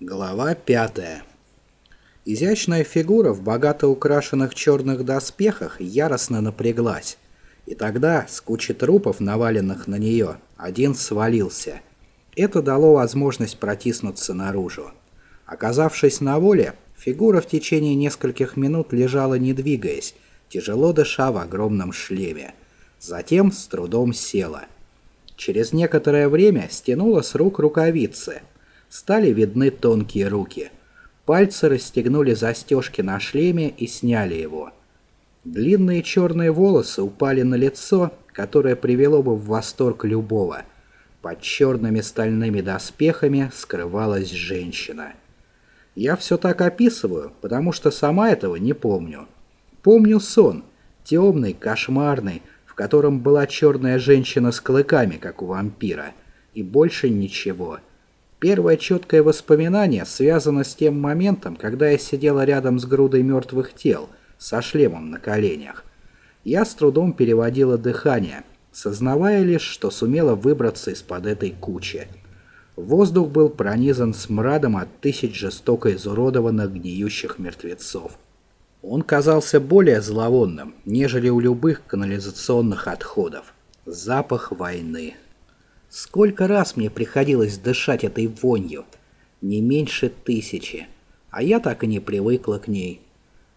Глава пятая. Изящная фигура в богато украшенных черных доспехах яростно напряглась. И тогда, с кучи трупов, наваленных на нее, один свалился. Это дало возможность протиснуться наружу. Оказавшись на воле, фигура в течение нескольких минут лежала не двигаясь, тяжело дыша в огромном шлеме. Затем с трудом села. Через некоторое время стянула с рук рукавицы – стали видны тонкие руки. Пальцы расстегнули застежки на шлеме и сняли его. Длинные черные волосы упали на лицо, которое привело бы в восторг любого. Под черными стальными доспехами скрывалась женщина. Я все так описываю, потому что сама этого не помню. Помню сон, темный, кошмарный, в котором была черная женщина с клыками, как у вампира, и больше ничего. Первое четкое воспоминание связано с тем моментом, когда я сидела рядом с грудой мертвых тел, со шлемом на коленях. Я с трудом переводила дыхание, сознавая лишь, что сумела выбраться из-под этой кучи. Воздух был пронизан смрадом от тысяч жестоко изуродованных гниющих мертвецов. Он казался более зловонным, нежели у любых канализационных отходов. Запах войны. Сколько раз мне приходилось дышать этой вонью? Не меньше тысячи. А я так и не привыкла к ней.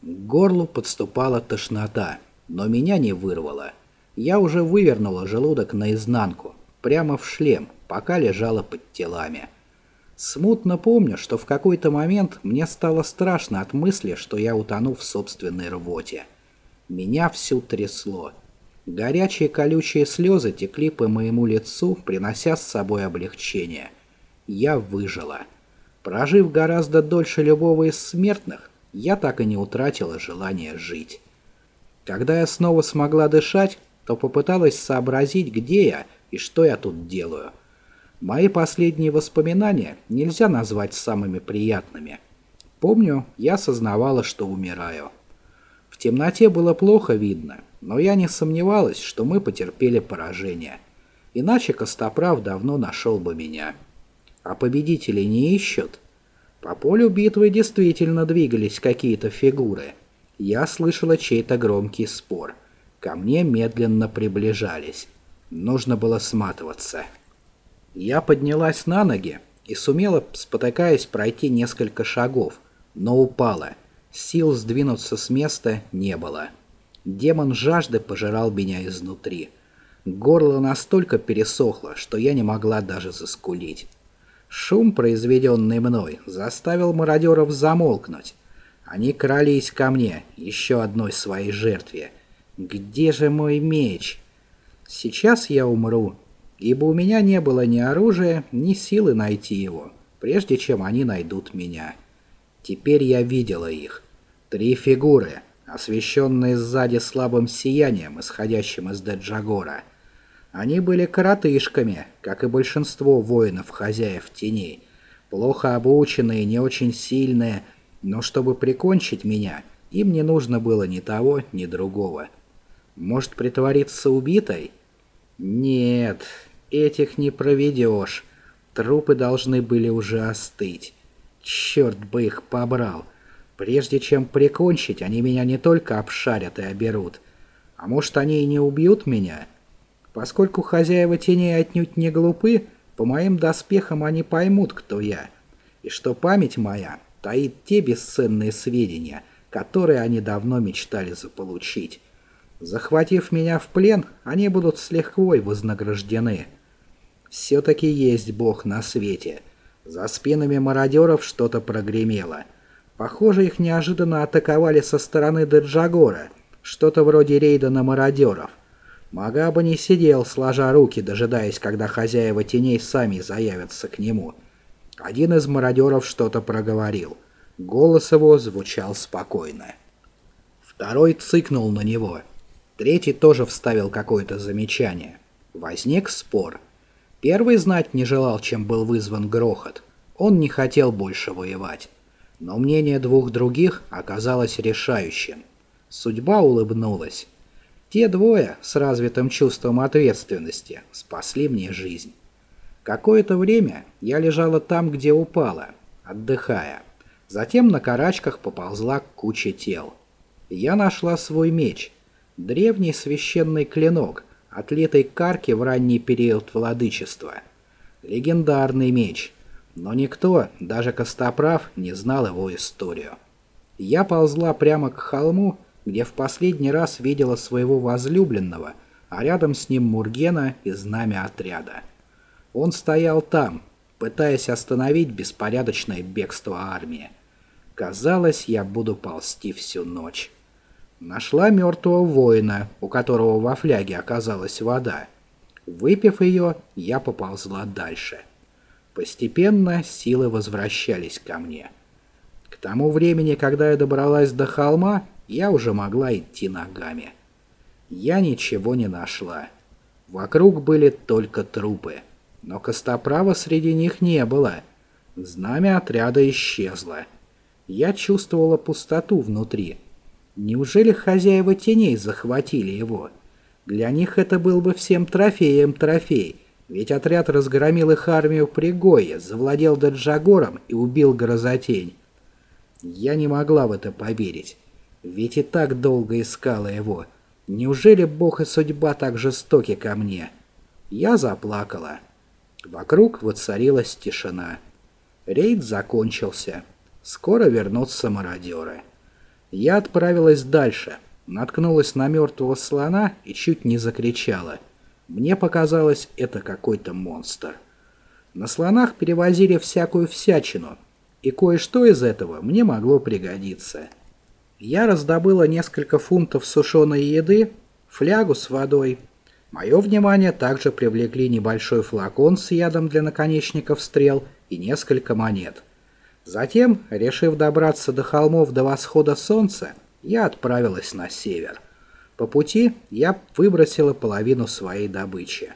К горлу подступала тошнота, но меня не вырвало. Я уже вывернула желудок наизнанку, прямо в шлем, пока лежала под телами. Смутно помню, что в какой-то момент мне стало страшно от мысли, что я утону в собственной рвоте. Меня всю трясло. Горячие колючие слезы текли по моему лицу, принося с собой облегчение. Я выжила. Прожив гораздо дольше любого из смертных, я так и не утратила желание жить. Когда я снова смогла дышать, то попыталась сообразить, где я и что я тут делаю. Мои последние воспоминания нельзя назвать самыми приятными. Помню, я сознавала, что умираю. В темноте было плохо видно — но я не сомневалась, что мы потерпели поражение. Иначе Костоправ давно нашел бы меня. А победителей не ищут? По полю битвы действительно двигались какие-то фигуры. Я слышала чей-то громкий спор. Ко мне медленно приближались. Нужно было сматываться. Я поднялась на ноги и сумела, спотыкаясь, пройти несколько шагов, но упала. Сил сдвинуться с места не было. Демон жажды пожирал меня изнутри. Горло настолько пересохло, что я не могла даже заскулить. Шум, произведенный мной, заставил мародеров замолкнуть. Они крались ко мне, еще одной своей жертве. Где же мой меч? Сейчас я умру, ибо у меня не было ни оружия, ни силы найти его, прежде чем они найдут меня. Теперь я видела их. Три фигуры — освещенные сзади слабым сиянием, исходящим из Деджагора. Они были коротышками, как и большинство воинов-хозяев теней, плохо обученные, не очень сильные, но чтобы прикончить меня, им не нужно было ни того, ни другого. Может притвориться убитой? Нет, этих не проведешь. Трупы должны были уже остыть. Черт бы их побрал. Прежде чем прикончить, они меня не только обшарят и оберут. А может, они и не убьют меня? Поскольку хозяева теней отнюдь не глупы, по моим доспехам они поймут, кто я. И что память моя таит те бесценные сведения, которые они давно мечтали заполучить. Захватив меня в плен, они будут с лихвой вознаграждены. Все-таки есть Бог на свете. За спинами мародеров что-то прогремело — Похоже, их неожиданно атаковали со стороны Деджагора, что-то вроде рейда на мародеров. Магаба не сидел, сложа руки, дожидаясь, когда хозяева теней сами заявятся к нему. Один из мародеров что-то проговорил. Голос его звучал спокойно. Второй цыкнул на него. Третий тоже вставил какое-то замечание. Возник спор. Первый знать не желал, чем был вызван грохот. Он не хотел больше воевать. Но мнение двух других оказалось решающим. Судьба улыбнулась. Те двое с развитым чувством ответственности спасли мне жизнь. Какое-то время я лежала там, где упала, отдыхая. Затем на карачках поползла к куче тел. Я нашла свой меч. Древний священный клинок, отлитый карки в ранний период владычества. Легендарный меч. Но никто, даже Костоправ, не знал его историю. Я ползла прямо к холму, где в последний раз видела своего возлюбленного, а рядом с ним Мургена и знамя отряда. Он стоял там, пытаясь остановить беспорядочное бегство армии. Казалось, я буду ползти всю ночь. Нашла мертвого воина, у которого во фляге оказалась вода. Выпив ее, я поползла дальше. Постепенно силы возвращались ко мне. К тому времени, когда я добралась до холма, я уже могла идти ногами. Я ничего не нашла. Вокруг были только трупы. Но Костоправа среди них не было. Знамя отряда исчезло. Я чувствовала пустоту внутри. Неужели хозяева теней захватили его? Для них это был бы всем трофеем трофей, ведь отряд разгромил их армию при Гое, завладел Даджагором и убил Грозотень. Я не могла в это поверить. Ведь и так долго искала его. Неужели Бог и судьба так жестоки ко мне? Я заплакала. Вокруг воцарилась тишина. Рейд закончился. Скоро вернутся мародеры. Я отправилась дальше. Наткнулась на мертвого слона и чуть не закричала. Мне показалось, это какой-то монстр. На слонах перевозили всякую всячину, и кое-что из этого мне могло пригодиться. Я раздобыла несколько фунтов сушеной еды, флягу с водой. Мое внимание также привлекли небольшой флакон с ядом для наконечников стрел и несколько монет. Затем, решив добраться до холмов до восхода солнца, я отправилась на север. По пути я выбросила половину своей добычи.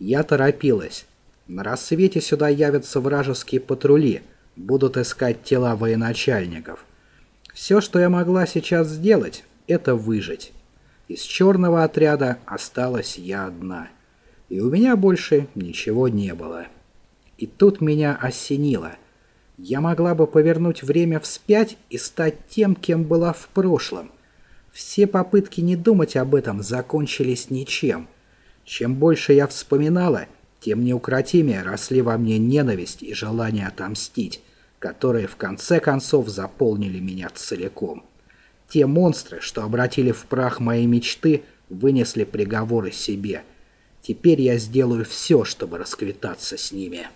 Я торопилась. На рассвете сюда явятся вражеские патрули, будут искать тела военачальников. Все, что я могла сейчас сделать, это выжить. Из черного отряда осталась я одна. И у меня больше ничего не было. И тут меня осенило. Я могла бы повернуть время вспять и стать тем, кем была в прошлом. Все попытки не думать об этом закончились ничем. Чем больше я вспоминала, тем неукротимее росли во мне ненависть и желание отомстить которые в конце концов заполнили меня целиком. Те монстры, что обратили в прах мои мечты, вынесли приговоры себе. Теперь я сделаю все, чтобы расквитаться с ними».